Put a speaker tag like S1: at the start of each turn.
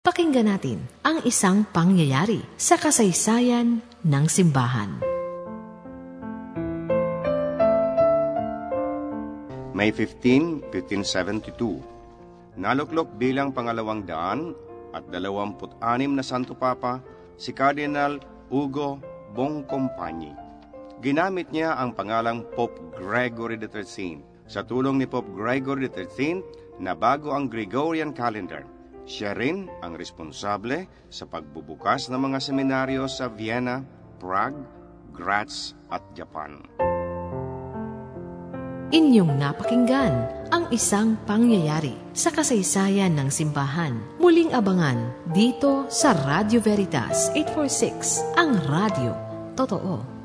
S1: Pakinggan natin ang isang pangyayari sa kasaysayan ng simbahan.
S2: May 15, 1572 Naluklok bilang pangalawang daan at dalawamput anim na Santo Papa si Cardinal Ugo Boncompagni. Ginamit niya ang pangalang Pope Gregory XIII. Sa tulong ni Pope Gregory XIII, na bago ang Gregorian calendar – siya rin ang responsable sa pagbubukas ng mga seminaryo sa Vienna, Prague, Graz at Japan.
S1: Inyong napakinggan ang isang pangyayari sa kasaysayan ng simbahan. Muling abangan dito sa Radio Veritas 846, ang radio. Totoo.